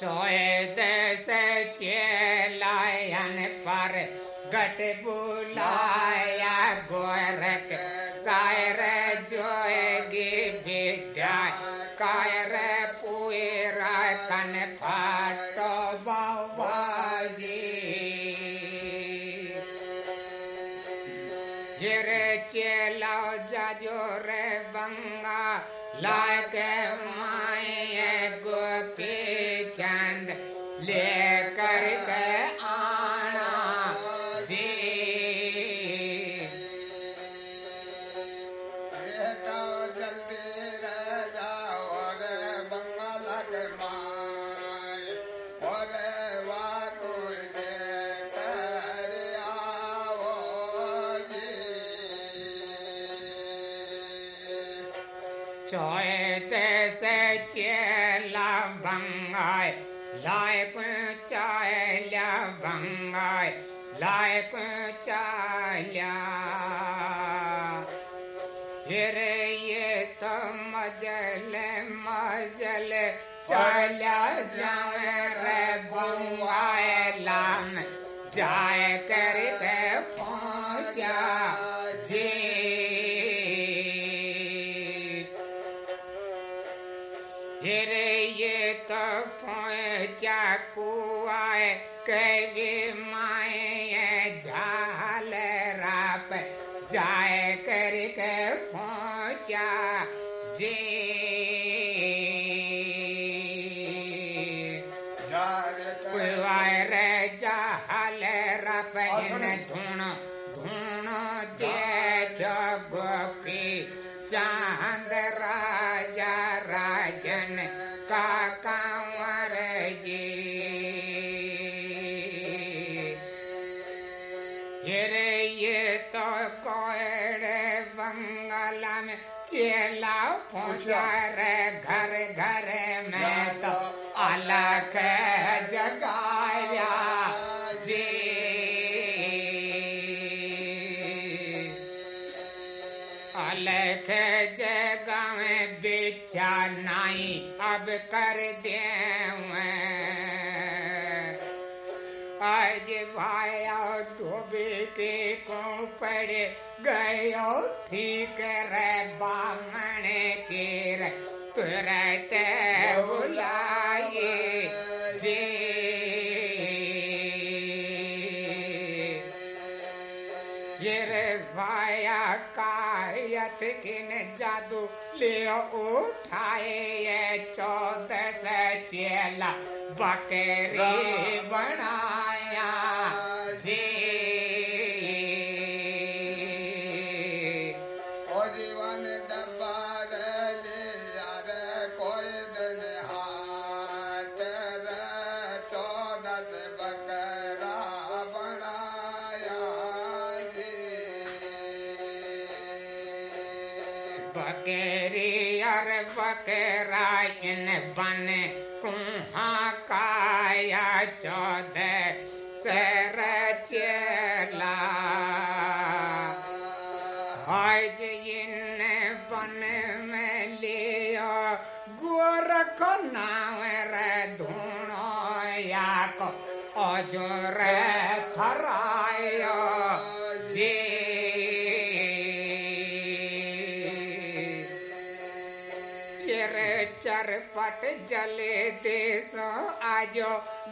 चोए जैसे चेलायन पर गट बुलाए। kuai kai gimai. घर घर घर में तो अलग जगाया जी। अलग जगह में नहीं अब कर दे आज भाया धोबे के को पड़े गयो, ठीक रे बामन करत उलाए जे ये भाया कायत किन जादू ले उठाए चौदह से चेला बकरे बनाया। चरपट जले देश आज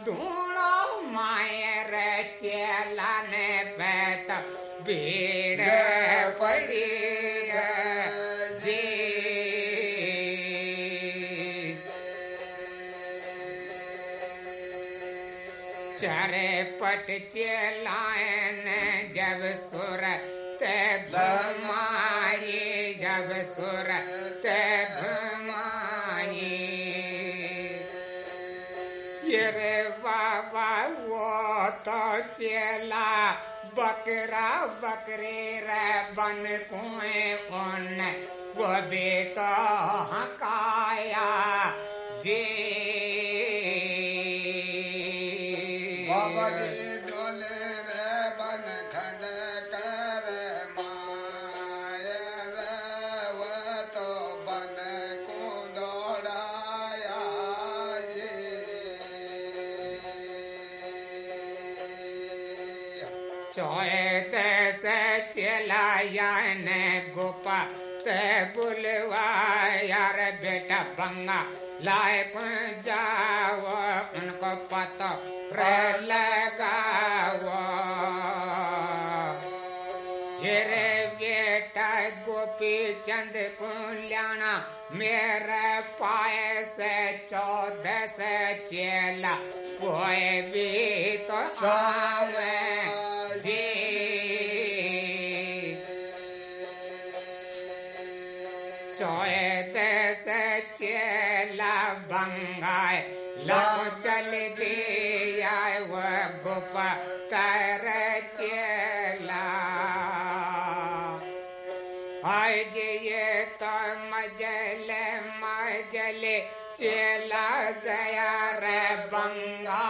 धूलो मायर चेलन बैत भीड़ पड़ी पट चलायन जब सुर ते घुमाए जब सुरत घुमाए ये बाबा वो तो चला, बकरा बकरे रे बन कुएँ उन, वो तो हकाया। बंगा लाए जाओ, उनको पता लगाओ। रे बेटा गोपी चंद को लाना मेरे पाए से चौदह से चेला, कोई भी तो आवे। बंगाए लो चल दिया वो गोपा तर चला। आज ये तो मजल मजल चला गया रे बंगायला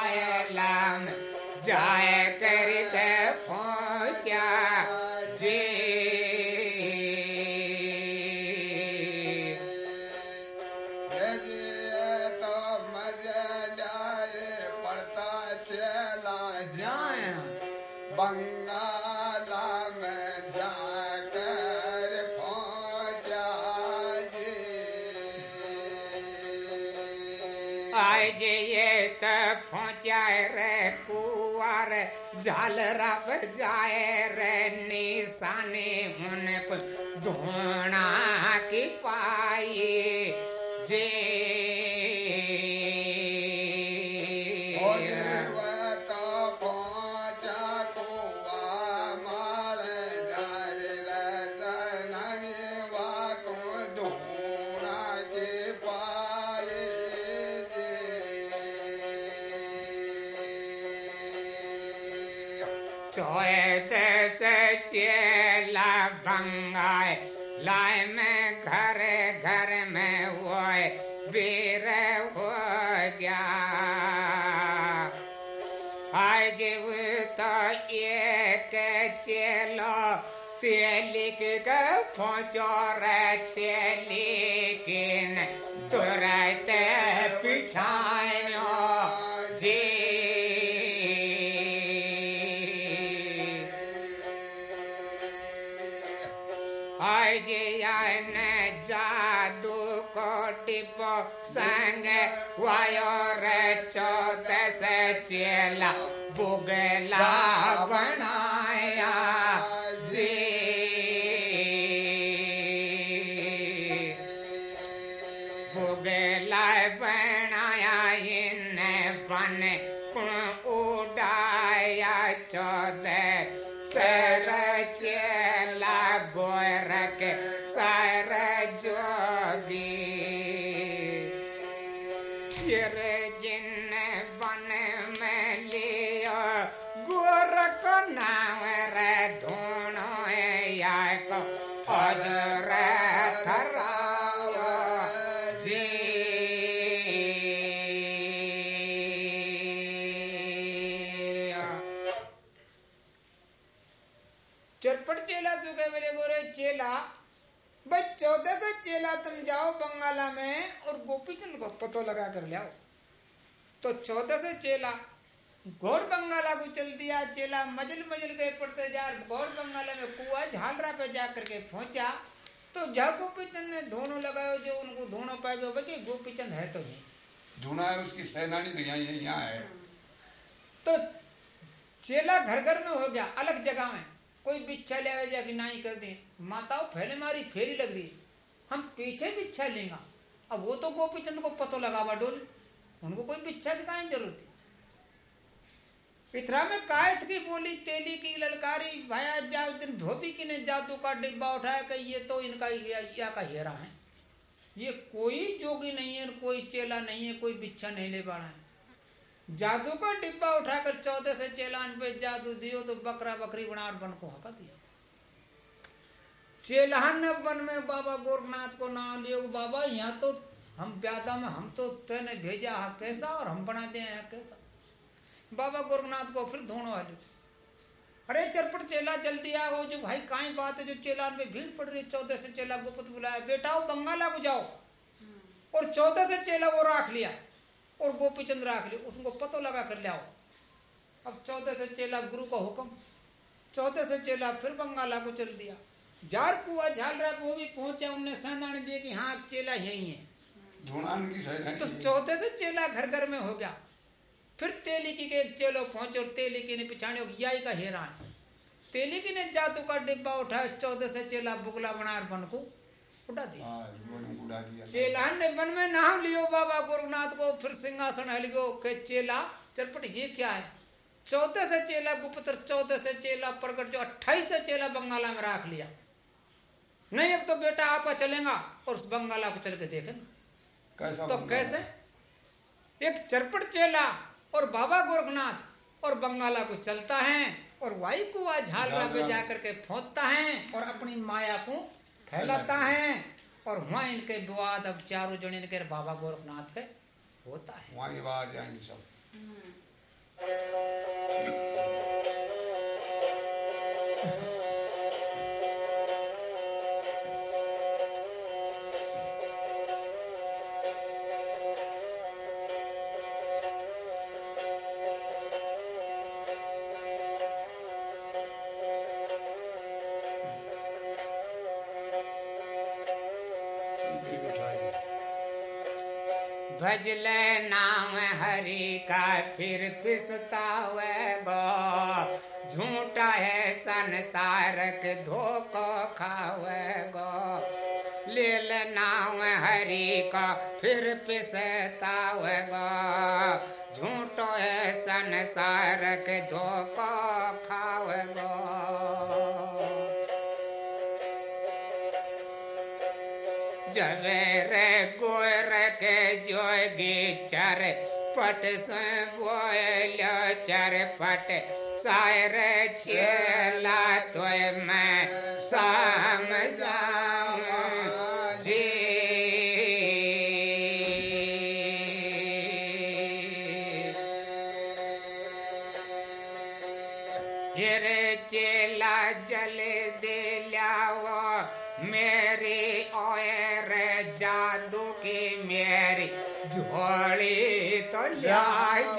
झालरा जाए रे निशानी उनको धोना की पाई चौदह से चेला बुगला बनाया से चेला तुम जाओ बंगाला में और गोपीचंद को पतो लगा कर ले आओ। तो चौदह से चेला घोड़ बंगाला को चल दिया चेला मजल मजल के पड़ते जा घोड़ बंगाला में कुआ झालरा पे जा करके पहुँचा। तो जहाँ गोपीचंद ने धोनो लगायो जो उनको धोनो पाए गयो भाई गोपीचंद है तो नहीं। ढूंढा है उसकी सेनानी तो यहाँ यहाँ है। तो चेला घर घर में हो गया अलग जगह में। कोई बिच्छा ले आवे जाके नाई कर दे माताओं पहले मारी फेरी लग रही है। हम पीछे बिच्छा लेंगा। अब वो तो गोपी चंद को पतो लगावा डोल। उनको कोई की कहीं ज़रूरत थी पिथरा में कायथ की बोली तेली की ललकारी भाया जाओ दिन धोबी की ने जादू का डिब्बा उठाया कि ये तो इनका या, का हेरा है। ये कोई जोगी नहीं है कोई चेला नहीं है कोई बिच्छा नहीं ले पा है। जादू का डिब्बा उठाकर चौदह से चेलान पे जादू दियो तो बकरा बकरी बना और बन को हका दिया। चेलान ने वन में बाबा गोरखनाथ को नाम लियो बाबा, यहाँ तो हम प्यादा में, हम तो तेने भेजा, है, कैसा? और हम बना दे हैं, कैसा? बाबा गोरखनाथ को फिर धोनो वाले। अरे, चरपट चेला जल्दी आओ जो भाई, काई बात है, जो चेलान में भीड़ पड़ रही चौदह से चेला गुप्त बुलाया, बेटा आओ बंगाला जाओ और चौदह से चेला वो राख लिया, और गोपीचंद राख लिया, उसको पतो लगा कर लिया अब चौदह से चेला गुरु का हुक्म चौथे से चेला फिर बंगाला को चल दिया। जार कुआ झालरा को भी पहुँचा उनने दिए कि हाँ चेला यही है। की तो चौथे से चेला घर घर में हो गया। फिर तेलिकी के एक चेलो पहुँचे और तेलिकी ने याई का हेरा तेलिकी ने जादू का डिब्बा उठाया चौदह से चेला बुगला बना बन को उड़ा दिया। हाँ, दिया। चेलान ने मन में नाम लियो बाबा गुरुनाथ को फिर सिंहासन हल गयो के चेला चरपट ये क्या है? चौथे से चेला गुप्त चौदह से चेला प्रकट जो अट्ठाईस से चेला बंगाला में रख लिया। नहीं अब तो बेटा आपा चलेगा और उस बंगाला को चल के देखे कैसा तो कैसे? एक चरपट चेला और बाबा गोरखनाथ और बंगाला को चलता है और वाई कुआ झालरा पे जाकर के पहुँचता है और अपनी माया को फैलाता है। और वहाँ इनके विवाद अब चारों जन इनके बाबा गोरखनाथ के होता है। वहाँ बात जाएँगे सब। भजले नाम हरि का फिर फिसतावे गो झूठा है संसारक धोखो खावे गो लेल नाम हरि का फिर फिसतावे गो झूठो है संसारक धोखो खावे गो पट बोलो चर पट सायर चेला तो मैं तो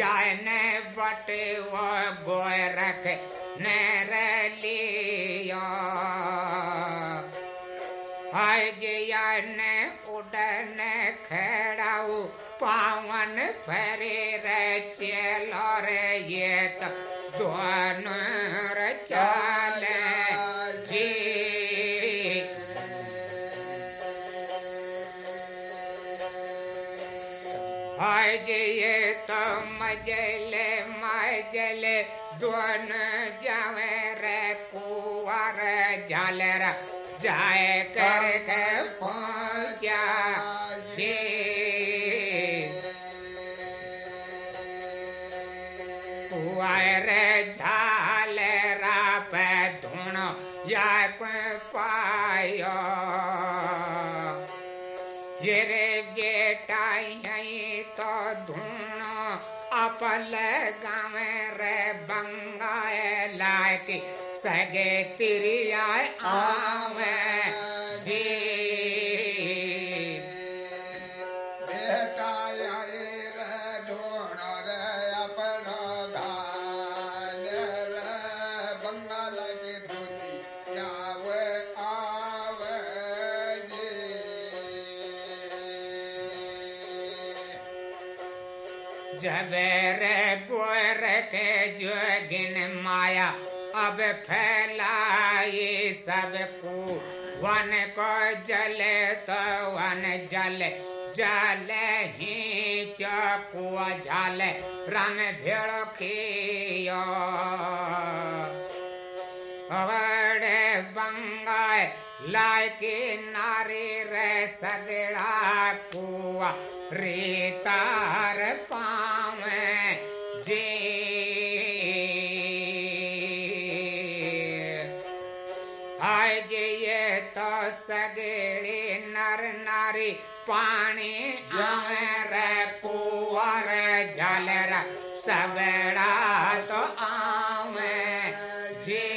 को या ने बटे वो गोरख ने लिया। आज ने उड़न खड़ाऊ, पावन फरे रे चलो रे, ये तो दोनों रे चले जी। आज ये तो मजले मजल दोन जावे रे कुवर जल जाए कर के गाँव रे बंगाए लाके सगे तिरिया आवे। अब फैलाई सबको। वन को जले तो वन जले, जल ही चकुआ झाल। राम भेड़ खियो। अवड़े बंगाए लाय के नारे रे सदड़ा कुआ। रेतार पावे पानी आवे रे कुआर झालर सगड़ा तो आम जे।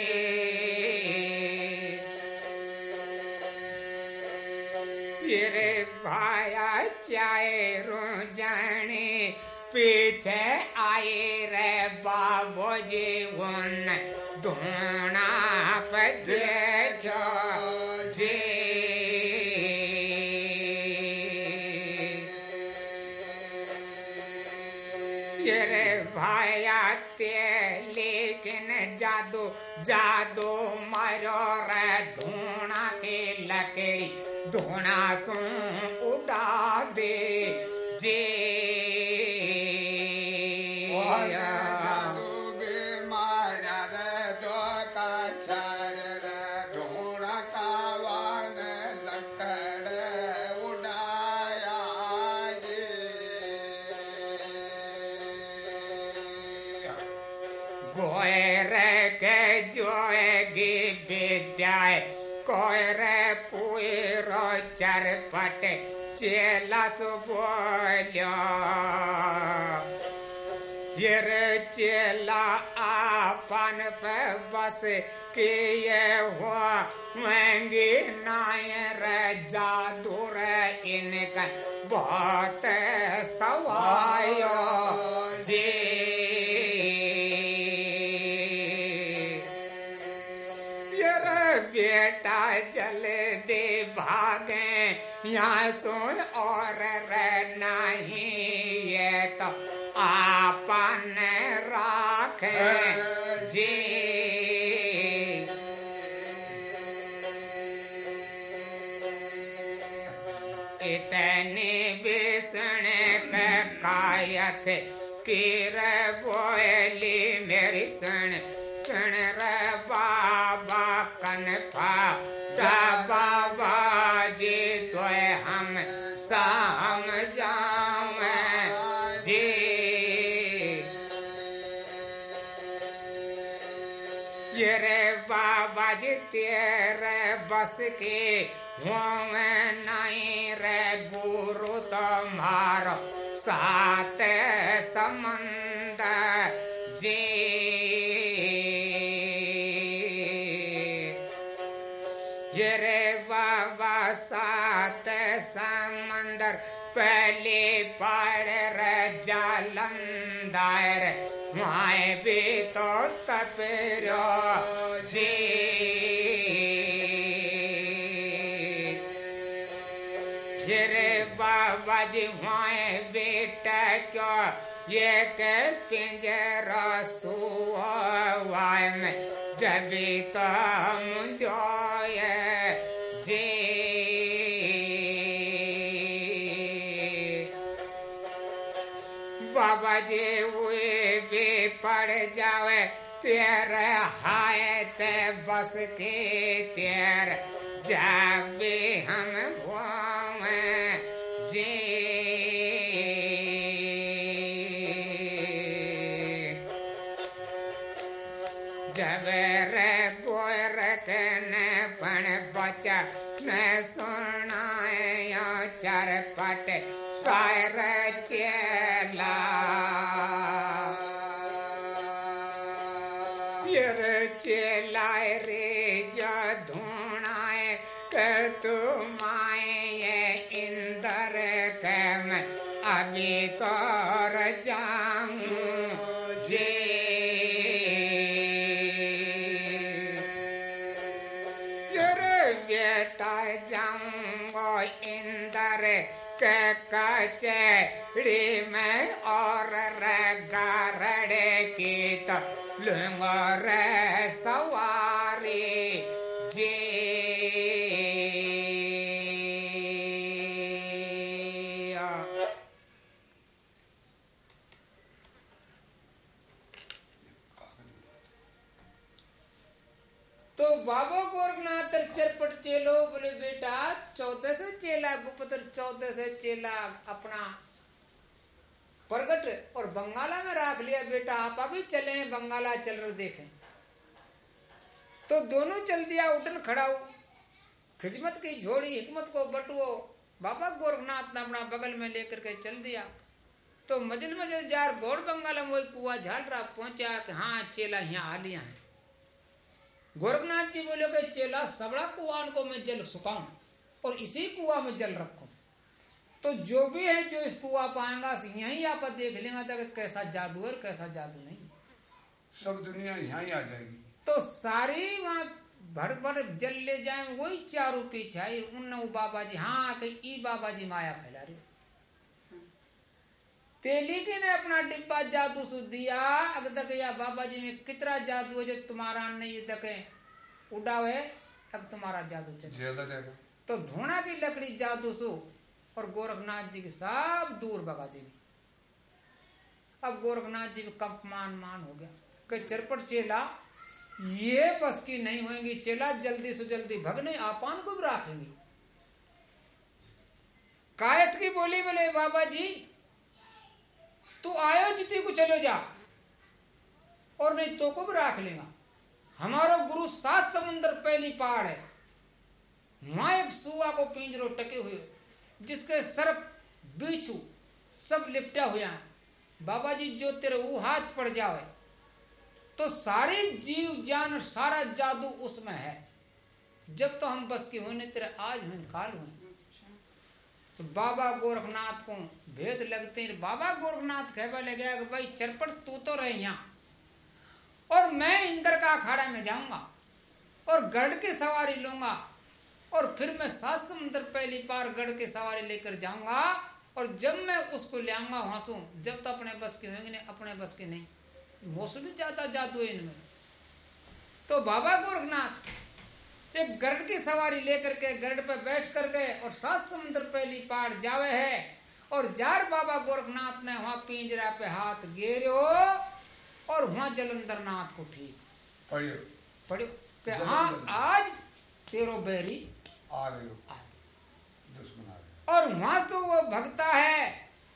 रे भाया चाहे रो जाने पीछे आए रे बाबू जी उन धोना पे जादू मरो रे विद्याए कोयर पुरो चरपट चेला तो बोलो यर चेला आपन पे बस किए हुआ महँगी नायर जादू रे इनका बहुत सवायो। यहाँ सुन और नहीं ये तो आपन राखे जी। इतनी भीषण कायत कीर बोली के नहीं रे गुरु तुम्हारो सात समंदर जी। ये रे बाबा सात समंदर पहले पड़ रे जालंदर माए भी तो तपरो ये पिंजरा सुवाय में जबी तो बाबा जी हुए भी पड़ जावे, तेरे हाय ते बस के तेर भी हम चेड़ी मैं और गारड़े की तो लूंगो रे सवारी जी। तो बाबा गोरखनाथ चरपट चेलो बोले, बेटा चौदह से चेला गुप्तर चौदह से चेला अपना प्रगट और बंगाला में रख लिया बेटा। आप अभी चले, बंगाला चल रहे देखें। तो दोनों चल दिया, उठन खड़ा हो खिदमत की झोड़ी हिकमत को बटुओ। बाबा गोरखनाथ ने अपना बगल में लेकर के चल दिया। तो मजल मजल जार गौड़ बंगाला में कुआ झाल रहा पहुँचा कि हाँ चेला यहाँ आ लिया है। गोरखनाथ जी बोले कि चेला, सबड़ा कुआन को मैं जल सुखाऊं और इसी कुआ में जल रखो। तो जो भी है जो इस कुआ पाएगा यहीं आप देख लेंगे तो कैसा जादू है कैसा जादू नहीं सब दुनिया यहाँ ही आ जाएगी। तो सारी वहाँ भड़ भड़ जल ले जाए वही चारों पीछे आई उन बाबा जी हाँ ई बाबा जी माया फैला रही तेली के ने अपना डिब्बा जादू सु दिया अग तक या बाबा जी में कितना जादू है जब तुम्हारा नहीं तक उड़ावे तक तुम्हारा जादू चले। तो धोना की लकड़ी जादू सो, और गोरखनाथ जी की सब दूर भगा देगी। अब गोरखनाथ जी भी कंपमान मान हो गया कि चरपट चेला, ये बस की नहीं होंगी चेला जल्दी से जल्दी भगने आपान को भी रखेंगी। कायत की बोली बोले, बाबा जी, तू आयो जिती को चलो जा, और नहीं तो को भी राख लेगा। हमारा गुरु सात समुंदर पहली पहाड़ है एक सुआ को पिंजरो टके हुए। जिसके सर्प बीछू, सब लिपटा हुआ। बाबा जी जो तेरे वो हाथ पड़ जावे तो सारे जीव, जान सारा जादू उसमें है। जब तो हम बस के होने, तेरे आज हुए, काल हुए। तो बाबा गोरखनाथ को भेद लगते हैं। बाबा गोरखनाथ कहवा लगे कि भाई चरपट, तू तो रहे यहाँ। और मैं इंद्र का अखाड़ा में जाऊँगा और गढ़ की सवारी लूँगा। और फिर मैं सात समुद्र पहली पार गढ़ की सवारी लेकर जाऊँगा और जब मैं उसको ले आऊँगा वहाँ से जब तो अपने बस के होंगे नहीं अपने बस के नहीं। मौसमी जाता जादू है इनमें। तो बाबा गोरखनाथ एक गरुड़ की सवारी लेकर के गरुड़ पे बैठ कर गए और सात समुद्र पहली पार जावे है और जार बाबा गोरखनाथ ने वहाँ पिंजरा पे हाथ गेरो और वहाँ जलंधर नाथ को ठीक पढ़ियो। पढ़ो कि हाँ आज तेरो बैरी आ गए आ गया। दुश्मन आ गए और वहाँ तो वो भगता है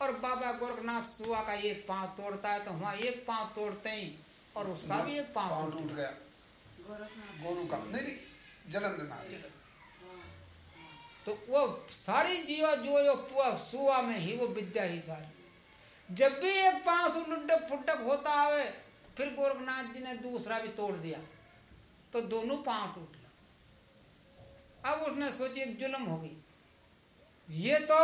और बाबा गोरखनाथ सुआ का एक पाँव तोड़ता है तो वहाँ एक पाँव तोड़ते ही और उसका भी एक पाँव टूट गया। गोरू का। नहीं नहीं जलंधर नाथ तो वो सारी जीवा जो जो पुआ सुआ में ही वो विद्या ही सारी। जब भी एक पाँव से लुड्डक फुड्डक होता है फिर गोरखनाथ जी ने दूसरा भी तोड़ दिया। तो दोनों पाँव टूट अब उसने सोची एक जुल्म हो गई ये तो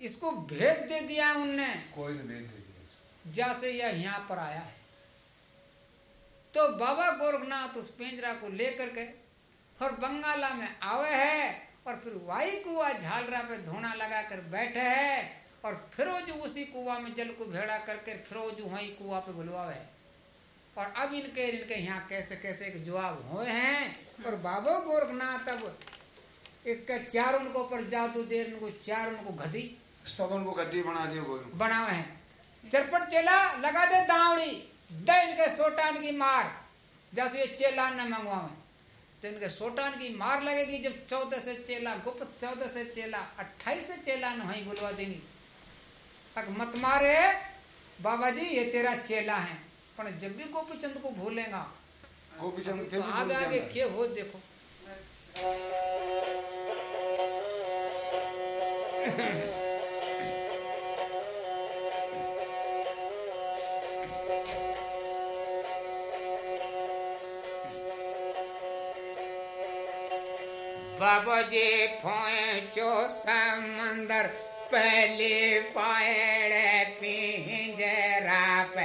इसको भेद दे दिया उनने। कोई नहीं भेज देगी जैसे यह यहाँ पर आया है। तो बाबा गोरखनाथ उस पिंजरा को लेकर के और बंगाला में आवे है और फिर वाई कुआ झालरा पे धोना लगा कर बैठे है और फिर वो जो उसी कुआ में जल को भेड़ा करके फिर वो जो वही कुआ पे बुलवावे है। और अब इनके इनके यहाँ कैसे कैसे जवाब हुए हैं और बाबा गोरखनाथ अब इसका चार उनको पर जादू दे उनको चार उनको गधी। सब उनको गद्दी बना दियो बनावे हैं। चरपट चेला लगा दे दावड़ी दे इनके सोटान की मार। जैसे ये चेला न मंगवावे। तो इनके सोटान की मार लगेगी जब चौदह से चेला गुप्त चौदह से चेला अट्ठाईस से चेला न वहीं बुलवा देंगी। मत मारे बाबा जी ये तेरा चेला है। पर जब भी गोपी चंद को भूलेगा गोपी चंद तो आगे आगे जाएगा। के हो देखो बाबा जी पहुंचो समंदर पहले पायड़ पिंजरा पे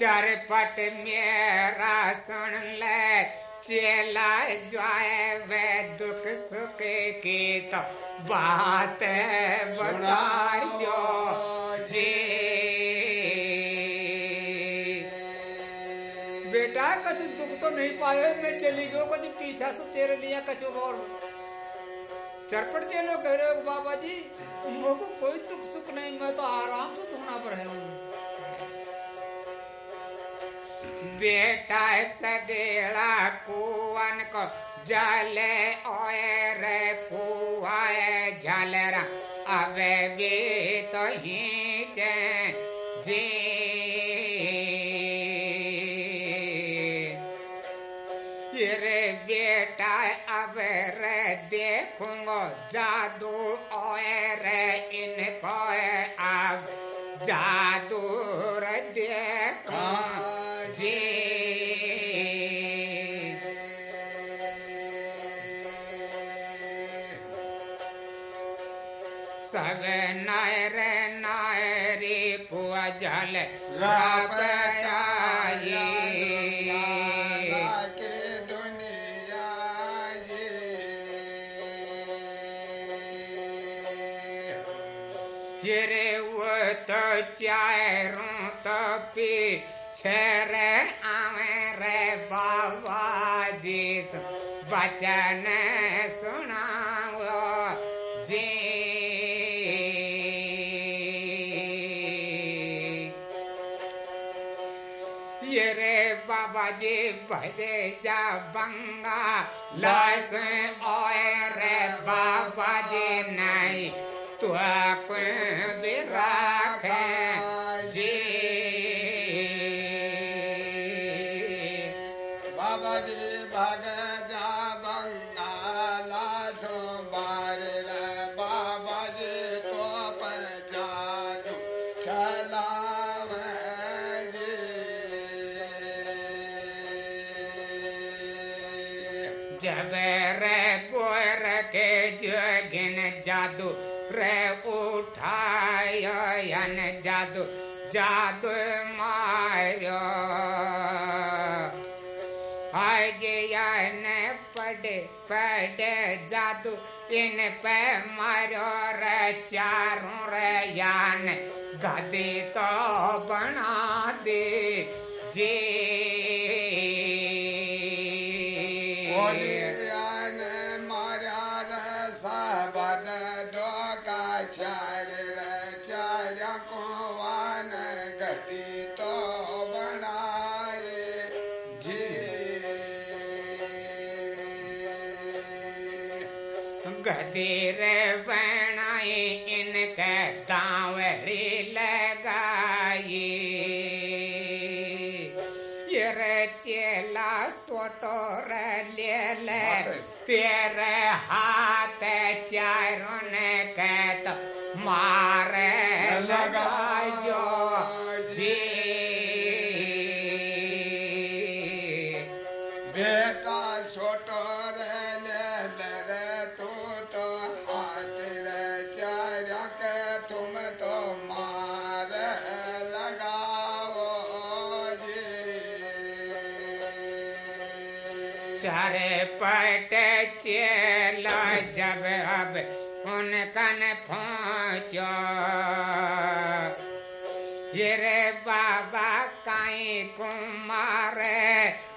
चरपट मेरा सुन ले। चेला जाए वे दुख सुख की तो बात बताइयो जी। बेटा कछु दुख तो नहीं पाए, मैं चली गयो कछु पीछा से तेरे लिए कछु और। चरपट चलो कह रहे हो बाबा जी मुझको कोई दुख सुख नहीं, मैं तो आराम से धोना पर है हूँ। बेटा सगेला कुवन को जले ओए रे कुआए झलरा अबे भी तो हीचे जी। रे बेटा अब रे देखूंगो जादू ओए रे इनको अब रब चाहिए के दुनिया ये रे वो तो चारों तो पी छरे आवे रे बाबा जी तो बाबा जी बंगा। लास ओए रे बाबा जी नहीं तू इन पे मारो रे चारों रे यान। गदी तो बना दे। जे मारा रे सबद दो का चार। तेरे हाथ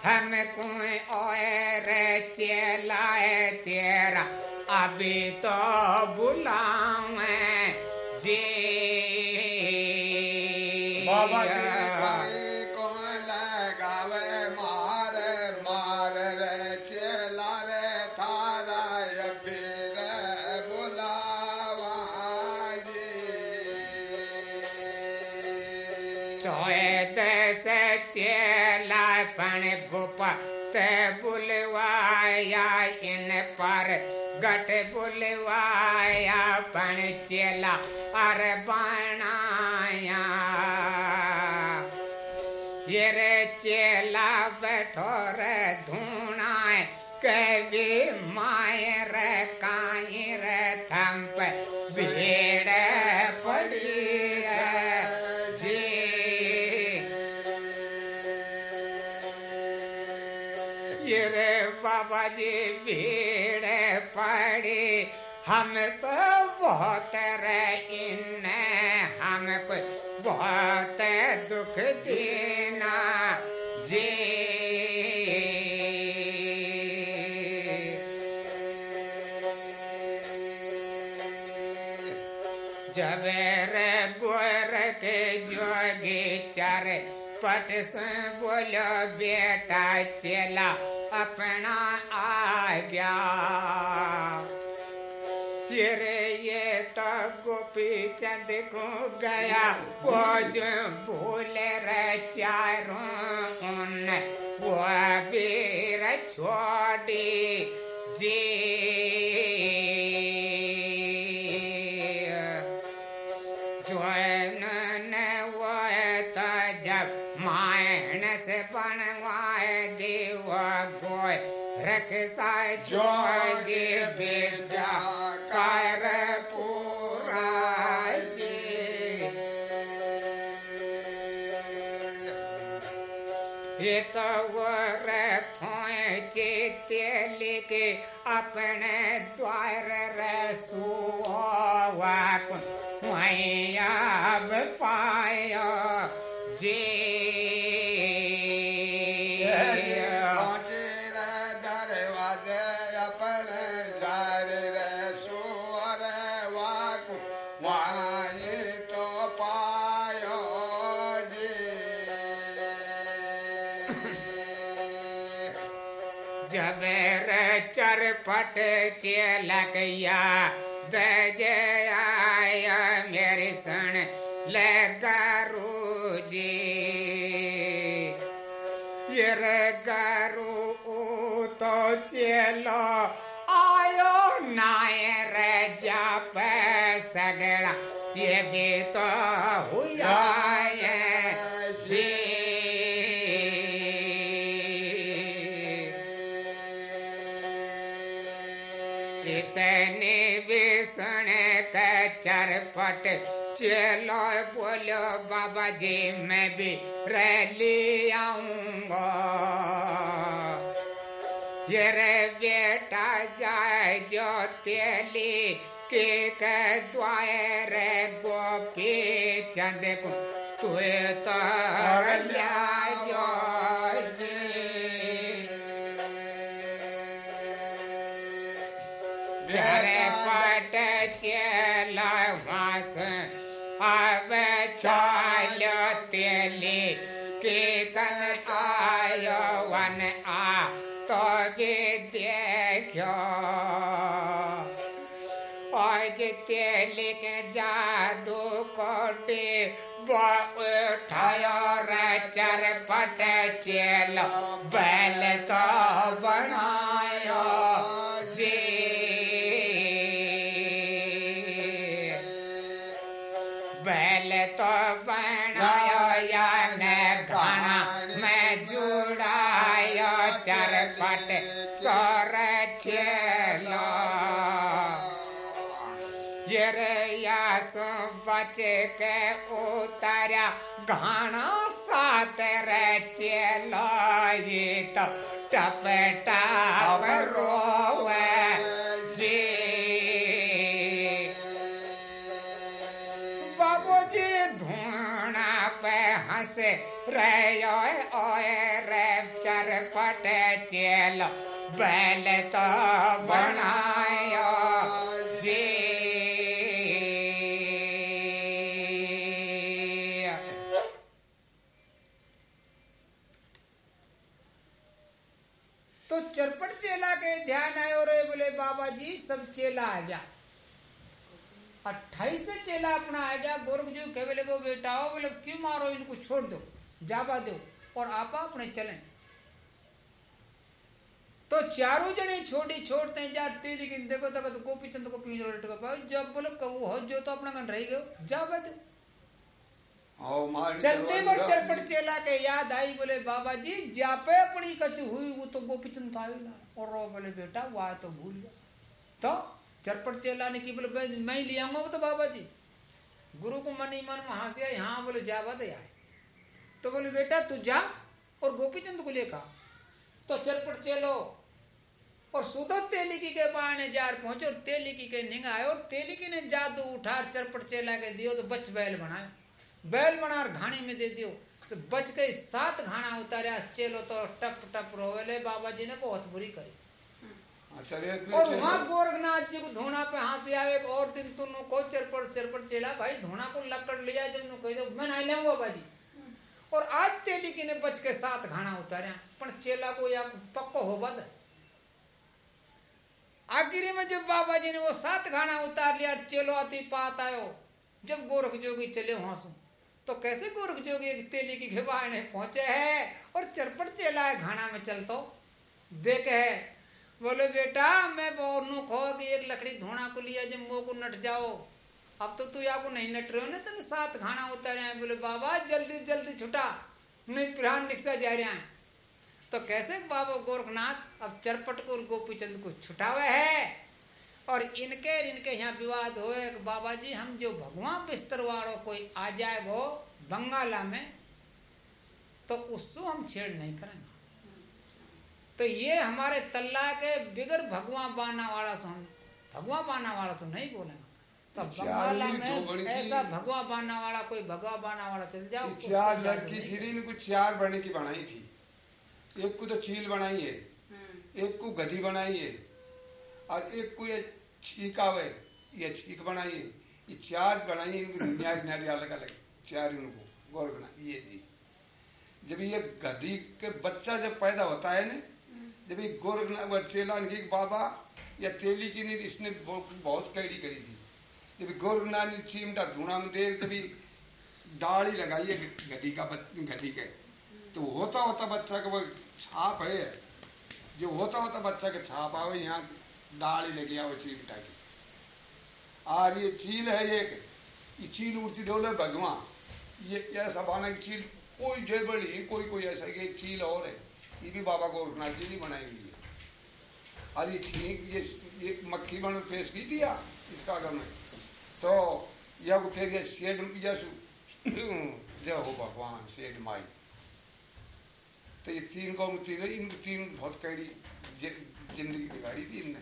हम कुएँ ओए रे चेलाए तेरा। अभी तो बुलावे जी चोए से चेला पण गुपा ते बुलवाया, इन पर गट बुलवाया, पण चेला पर बनाया। ये जी भीड़ पड़ी, हम पे बहुत रे इन हमको बहुत दुख देना। जी। जब रे गोर के जोगी चार पट से बोलो, बेटा चला अपना आ गया ये रे, ये तो गोपी चंद को गया। वो जो भूल रे चारों उन, वो वीर छोड़ी। मायन से बनवाए देव गोय रक्षा जोगी विद्या कर पूरा ये तो वो रे पहुँचे लिखे अपने द्वार रे सुवा वहीं अब पायो चरपट चलक या दजे आया मेरी सुन ले गारू जी ये रे तो चलो, आयो नाय रे जा पे सगड़ा। ये भी तो हुआ चरपट चलो बोलो बाबा जी मैं भी रैली आऊँगा। ये रे बेटा जाए जो तेली के के द्वार गोपी चंद को तू तो उठायो रे चरपट चलो बैल तो के उतारा गाना साथ रे चलो ये तो टपटा रोवे पे हंस. रहे ओए रे चरपट चेलो. बैल तो बनायो बाबा जी सब चेला आ जा। अट्ठाईस चेला अपना आ गया गोरख जो कह बोले वो बेटा हो बोले क्यों मारो इनको? छोड़ दो जावा दो और आपा अपने चलें। तो चारों जने छोड़ी छोड़ते हैं जाते लेकिन देखो देखो तो गोपी चंद को पीछे लट का जब बोलो कबू हो जो तो अपना गन रह गयो जावा दो। चलते पर चरपट चेला के याद आई बोले बाबा जी जापे अपनी कचू हुई वो तो गोपी चंद था और रो बोले, बेटा, वह तो भूल गया। तो चरपट चेला ने की बोले, मैं ही ले आऊँगा तो बाबा जी गुरु को मन ही मन वहाँ से आए हाँ बोले, जा बद आए। तो बोले, बेटा, तू जा और गोपीचंद को लेकर तो चरपट चेलो और सुधो तेलिकी के बाणे जार पहुँचे और तेलिकी के निंग आए और तेलिकी ने जादू उठार चरपट चेला के दियो तो बच बैल बनाए। बैल बना बनार घाणी में दे दियो। बच गई सात घाना उतारा चेलो तो टप टप रोवेले बाबा जी ने बहुत बुरी करी। और वहाँ गोरखनाथ जी को धोना पे हाथ से आवे और दिन तुम को चरपट चरपट चेला भाई धोना को लकड़ लिया जब नु कह दो मैं ना ले बाजी और आज तेली की ने बच के सात घाना उतारिया पण चेला को या पक्को हो बद। आखिरी में जब बाबा जी ने वो सात घाना उतार लिया चेलो अति पात आयो जब गोरख जोगी चले वहाँ से। तो कैसे गोरख जोगी एक तेली की घेबाने पहुँचे है और चरपट चेला है घाना में चलतो देखे है। बोले, बेटा, मैं बोलू खो कि एक लकड़ी धोना को लिया जब मोह को नट जाओ। अब तो तू या को नहीं नट रहे हो ना, तेने सात खाना उतारे हैं। बोले, बाबा, जल्दी जल्दी छुटा। नहीं प्राण निकसा जा रहे हैं। तो कैसे बाबा गोरखनाथ अब चरपट को गोपी चंद को छुटावे है? और इनके इनके यहाँ विवाद हो बाबा जी हम जो भगवान बिस्तर वालों कोई आ जाए वो बंगाला में तो उसको हम छेड़ नहीं करेंगे। तो ये हमारे तल्ला के बिगर भगवा बाना वाला सुन भगवा बाना वाला तो नहीं बोलेगा। तो बंगाला में ऐसा भगवा बाना वाला कोई भगवा बाना वाला चल जाओ चार लड़की थी इनको चार बने की बनाई थी। एक को तो चील बनाई है एक को गधी बनाई है। और एक को ये छीक आवे ये छीक बनाइए, ये चार बनाई है इनको न्याय न्याय अलग अलग, चार इनको गौर बना ये जी। जब ये गधी के बच्चा जब पैदा होता है ना, जब ये गोरखनाथ चेला की बाबा, या तेली की नहीं, इसने बहुत कैडी करी थी। जब गोरखनाथ ने चिमटा धुना में दे कभी दाढ़ी लगाई है गधी का गधी के। तो होता होता बच्चा का वो छाप है। जो होता होता बच्चा के छाप आवे, यहाँ दाढ़ी लगी आओ, चील की और ये चील है एक, ये चील उड़ती डोले भगवान। ये ऐसा बाना की चील? कोई जय बड़ी कोई कोई ऐसा एक चील और है। ये भी बाबा गोरखनाथ जी ने बनाई हुई है। और ये छीक ये एक मक्खी बन, पेश की दिया इसका अगर में तो यह फिर ये शेड यस जय हो भगवान शेड माई। तो ये तीन को तीन इन तीन बहुत कड़ी ज़िंदगी बिगाड़ी थी इनने।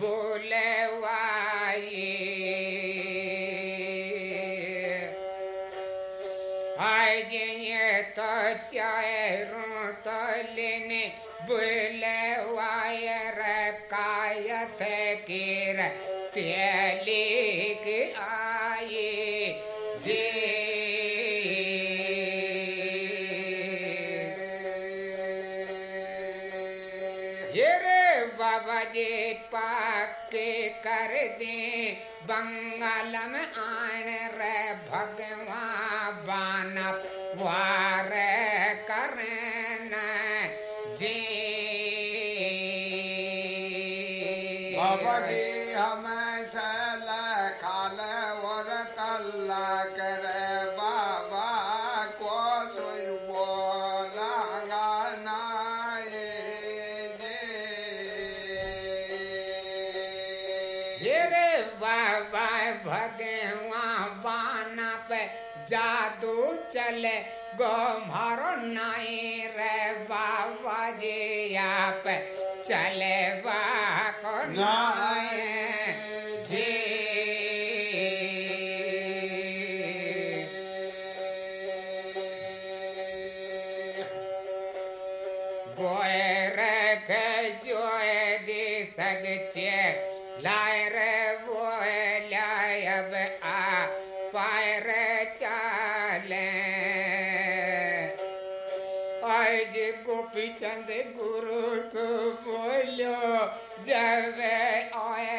बोलवाई கருதே பங்களம் ஆணர பகவ गोमारो नाई रे बाबा जी आप चले ना। We chant the Guru's Subhulyo Jave Aya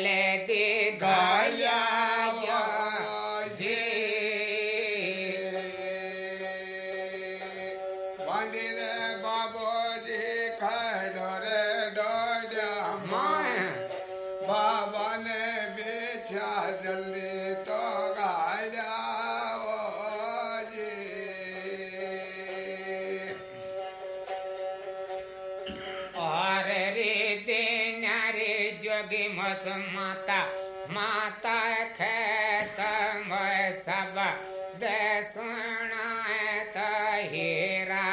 जल तो हीरा